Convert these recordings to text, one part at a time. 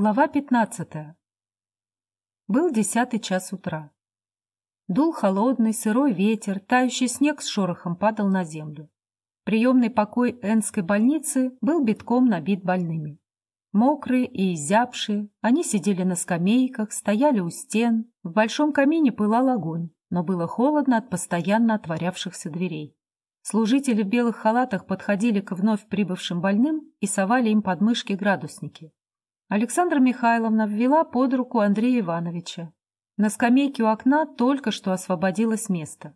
Глава пятнадцатая. Был десятый час утра. Дул холодный, сырой ветер, тающий снег с шорохом падал на землю. Приемный покой Энской больницы был битком набит больными. Мокрые и изябшие, они сидели на скамейках, стояли у стен, в большом камине пылал огонь, но было холодно от постоянно отворявшихся дверей. Служители в белых халатах подходили к вновь прибывшим больным и совали им под мышки градусники. Александра Михайловна ввела под руку Андрея Ивановича. На скамейке у окна только что освободилось место.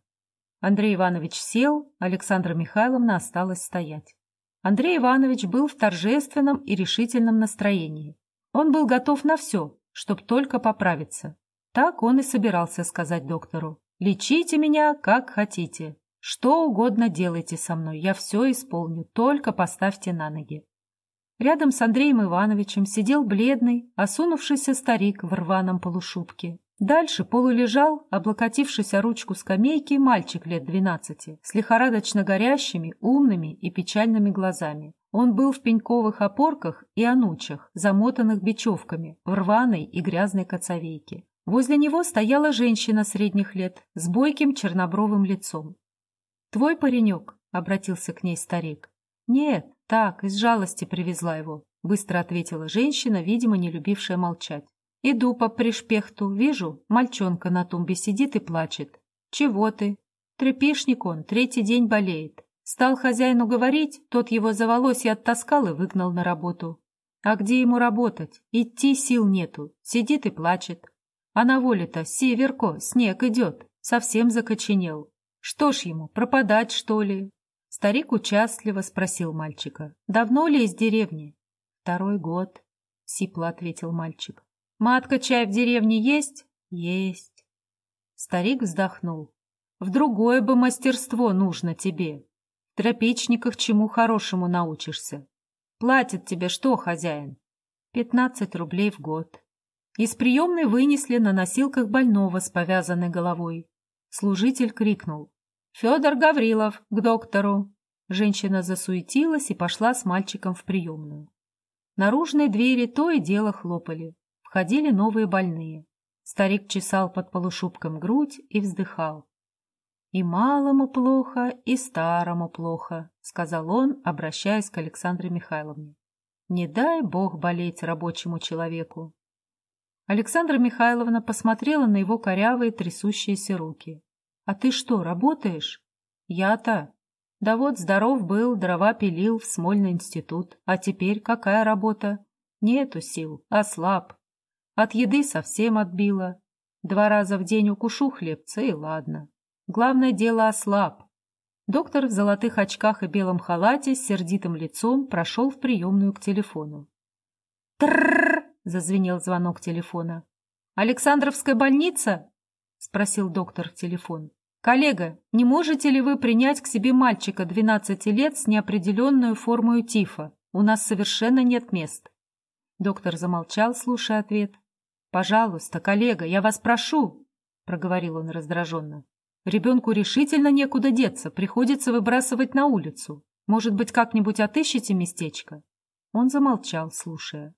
Андрей Иванович сел, Александра Михайловна осталась стоять. Андрей Иванович был в торжественном и решительном настроении. Он был готов на все, чтобы только поправиться. Так он и собирался сказать доктору. «Лечите меня, как хотите. Что угодно делайте со мной, я все исполню, только поставьте на ноги». Рядом с Андреем Ивановичем сидел бледный, осунувшийся старик в рваном полушубке. Дальше полулежал, облокотившись о ручку скамейки, мальчик лет двенадцати, с лихорадочно горящими, умными и печальными глазами. Он был в пеньковых опорках и анучах, замотанных бечевками, в рваной и грязной коцовейке. Возле него стояла женщина средних лет с бойким чернобровым лицом. «Твой паренек?» — обратился к ней старик. «Нет, так, из жалости привезла его», — быстро ответила женщина, видимо, не любившая молчать. «Иду по пришпехту, вижу, мальчонка на тумбе сидит и плачет. Чего ты?» Трепишник он, третий день болеет. Стал хозяину говорить, тот его за волосье оттаскал и выгнал на работу. А где ему работать? Идти сил нету, сидит и плачет. А на воле-то северко, снег идет, совсем закоченел. Что ж ему, пропадать, что ли? Старик участливо спросил мальчика. «Давно ли из деревни?» «Второй год», — сипло ответил мальчик. «Матка чай в деревне есть?» «Есть». Старик вздохнул. «В другое бы мастерство нужно тебе. В тропичниках чему хорошему научишься. Платит тебе что, хозяин?» «Пятнадцать рублей в год». Из приемной вынесли на носилках больного с повязанной головой. Служитель крикнул. «Федор Гаврилов, к доктору!» Женщина засуетилась и пошла с мальчиком в приемную. Наружные двери то и дело хлопали. Входили новые больные. Старик чесал под полушубком грудь и вздыхал. «И малому плохо, и старому плохо», — сказал он, обращаясь к Александре Михайловне. «Не дай бог болеть рабочему человеку». Александра Михайловна посмотрела на его корявые трясущиеся руки. А ты что, работаешь? Я-то. Да вот здоров был, дрова пилил в Смольный институт. А теперь какая работа? Нету сил, ослаб. От еды совсем отбила. Два раза в день укушу хлебца, и ладно. Главное дело ослаб. Доктор в золотых очках и белом халате с сердитым лицом прошел в приемную к телефону. «Тррррр!» — зазвенел звонок телефона. «Александровская больница?» — спросил доктор в телефон. «Коллега, не можете ли вы принять к себе мальчика 12 лет с неопределенную формой тифа? У нас совершенно нет мест». Доктор замолчал, слушая ответ. «Пожалуйста, коллега, я вас прошу», — проговорил он раздраженно. «Ребенку решительно некуда деться, приходится выбрасывать на улицу. Может быть, как-нибудь отыщите местечко?» Он замолчал, слушая.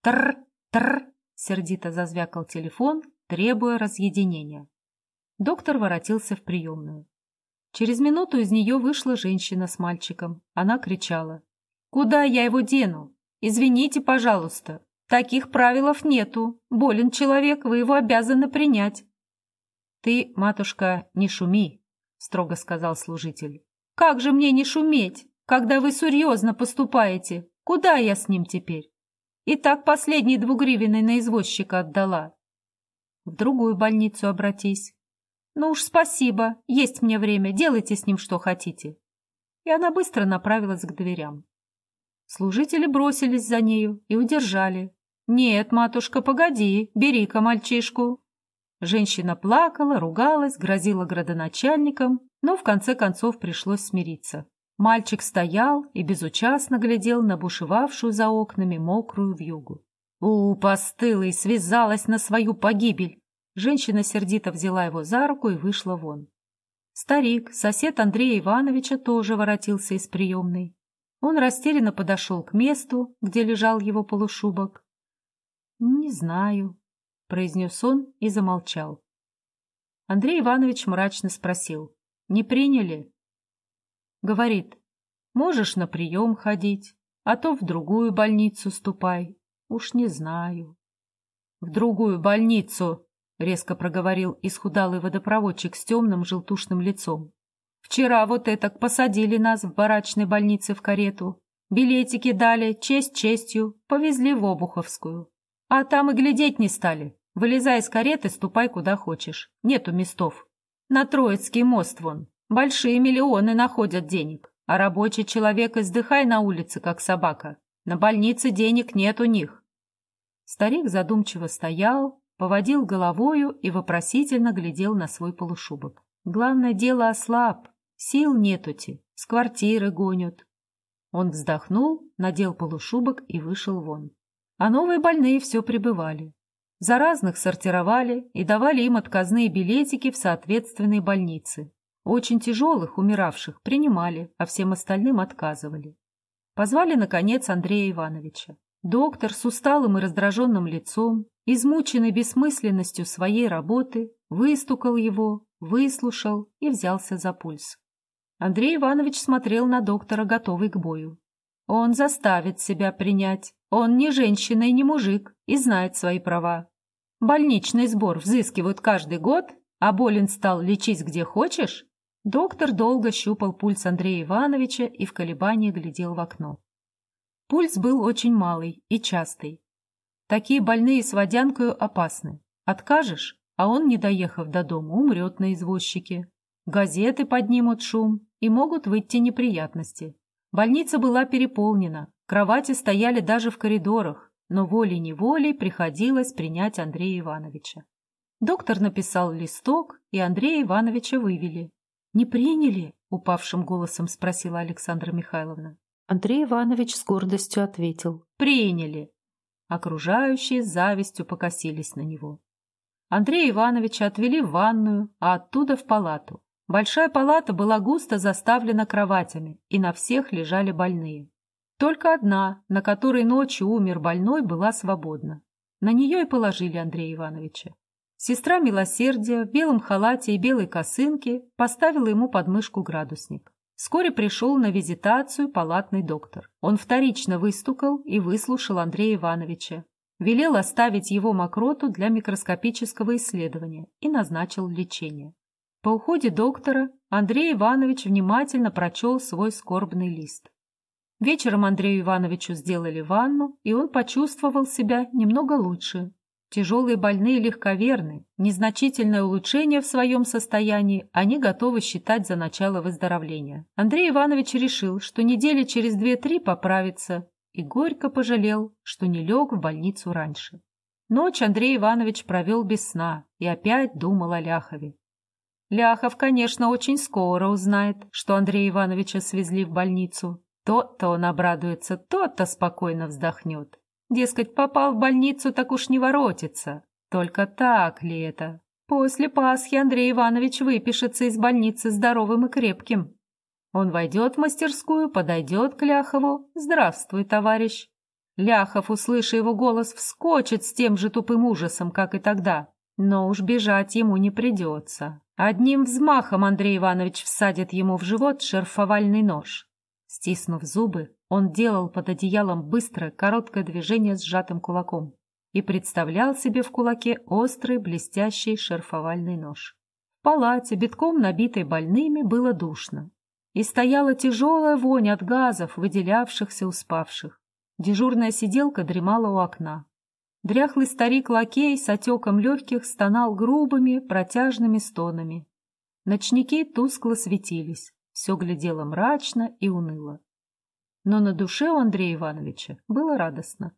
«Тр, тр!» — сердито зазвякал телефон, требуя разъединения. Доктор воротился в приемную. Через минуту из нее вышла женщина с мальчиком. Она кричала. «Куда я его дену? Извините, пожалуйста. Таких правилов нету. Болен человек, вы его обязаны принять». «Ты, матушка, не шуми», — строго сказал служитель. «Как же мне не шуметь, когда вы серьезно поступаете? Куда я с ним теперь? И так последний двугривенный на извозчика отдала. В другую больницу обратись. Ну уж спасибо, есть мне время, делайте с ним что хотите. И она быстро направилась к дверям. Служители бросились за нею и удержали. «Нет, матушка, погоди, бери-ка мальчишку». Женщина плакала, ругалась, грозила градоначальникам, но в конце концов пришлось смириться. Мальчик стоял и безучастно глядел на бушевавшую за окнами мокрую вьюгу. «У, постылый, связалась на свою погибель!» Женщина сердито взяла его за руку и вышла вон. Старик, сосед Андрея Ивановича, тоже воротился из приемной. Он растерянно подошел к месту, где лежал его полушубок. Не знаю, произнес он и замолчал. Андрей Иванович мрачно спросил. Не приняли? Говорит, можешь на прием ходить, а то в другую больницу ступай. Уж не знаю. В другую больницу, резко проговорил исхудалый водопроводчик с темным желтушным лицом. Вчера вот это посадили нас в барачной больнице в карету. Билетики дали, честь честью, повезли в Обуховскую. А там и глядеть не стали. Вылезай из кареты, ступай куда хочешь. Нету местов. На Троицкий мост вон. Большие миллионы находят денег. А рабочий человек издыхай на улице, как собака. На больнице денег нет у них. Старик задумчиво стоял, поводил головою и вопросительно глядел на свой полушубок. Главное дело ослаб, сил нетути, с квартиры гонят. Он вздохнул, надел полушубок и вышел вон. А новые больные все прибывали. Заразных сортировали и давали им отказные билетики в соответственные больницы. Очень тяжелых, умиравших, принимали, а всем остальным отказывали. Позвали, наконец, Андрея Ивановича. Доктор с усталым и раздраженным лицом, измученный бессмысленностью своей работы, выстукал его, выслушал и взялся за пульс. Андрей Иванович смотрел на доктора, готовый к бою. Он заставит себя принять. Он не женщина и не мужик и знает свои права. Больничный сбор взыскивают каждый год, а болен стал лечить где хочешь? Доктор долго щупал пульс Андрея Ивановича и в колебании глядел в окно. Пульс был очень малый и частый. Такие больные с водянкою опасны. Откажешь, а он, не доехав до дома, умрет на извозчике. Газеты поднимут шум, и могут выйти неприятности. Больница была переполнена, кровати стояли даже в коридорах, но волей-неволей приходилось принять Андрея Ивановича. Доктор написал листок, и Андрея Ивановича вывели. «Не приняли?» — упавшим голосом спросила Александра Михайловна. Андрей Иванович с гордостью ответил. «Приняли!» Окружающие с завистью покосились на него. Андрея Ивановича отвели в ванную, а оттуда в палату. Большая палата была густо заставлена кроватями, и на всех лежали больные. Только одна, на которой ночью умер больной, была свободна. На нее и положили Андрея Ивановича. Сестра милосердия в белом халате и белой косынке поставила ему под мышку градусник. Вскоре пришел на визитацию палатный доктор. Он вторично выстукал и выслушал Андрея Ивановича. Велел оставить его мокроту для микроскопического исследования и назначил лечение. По уходе доктора Андрей Иванович внимательно прочел свой скорбный лист. Вечером Андрею Ивановичу сделали ванну, и он почувствовал себя немного лучше. Тяжелые больные легковерны, незначительное улучшение в своем состоянии они готовы считать за начало выздоровления. Андрей Иванович решил, что недели через две-три поправится, и горько пожалел, что не лег в больницу раньше. Ночь Андрей Иванович провел без сна и опять думал о Ляхове. Ляхов, конечно, очень скоро узнает, что Андрея Ивановича свезли в больницу. Тот-то он обрадуется, тот-то спокойно вздохнет. Дескать, попал в больницу, так уж не воротится. Только так ли это? После Пасхи Андрей Иванович выпишется из больницы здоровым и крепким. Он войдет в мастерскую, подойдет к Ляхову. «Здравствуй, товарищ!» Ляхов, услыша его голос, вскочит с тем же тупым ужасом, как и тогда. Но уж бежать ему не придется. Одним взмахом Андрей Иванович всадит ему в живот шерфовальный нож. Стиснув зубы, он делал под одеялом быстрое, короткое движение с сжатым кулаком и представлял себе в кулаке острый, блестящий шерфовальный нож. В палате, битком набитой больными, было душно. И стояла тяжелая вонь от газов, выделявшихся у спавших. Дежурная сиделка дремала у окна. Дряхлый старик-лакей с отеком легких стонал грубыми, протяжными стонами. Ночники тускло светились, все глядело мрачно и уныло. Но на душе у Андрея Ивановича было радостно.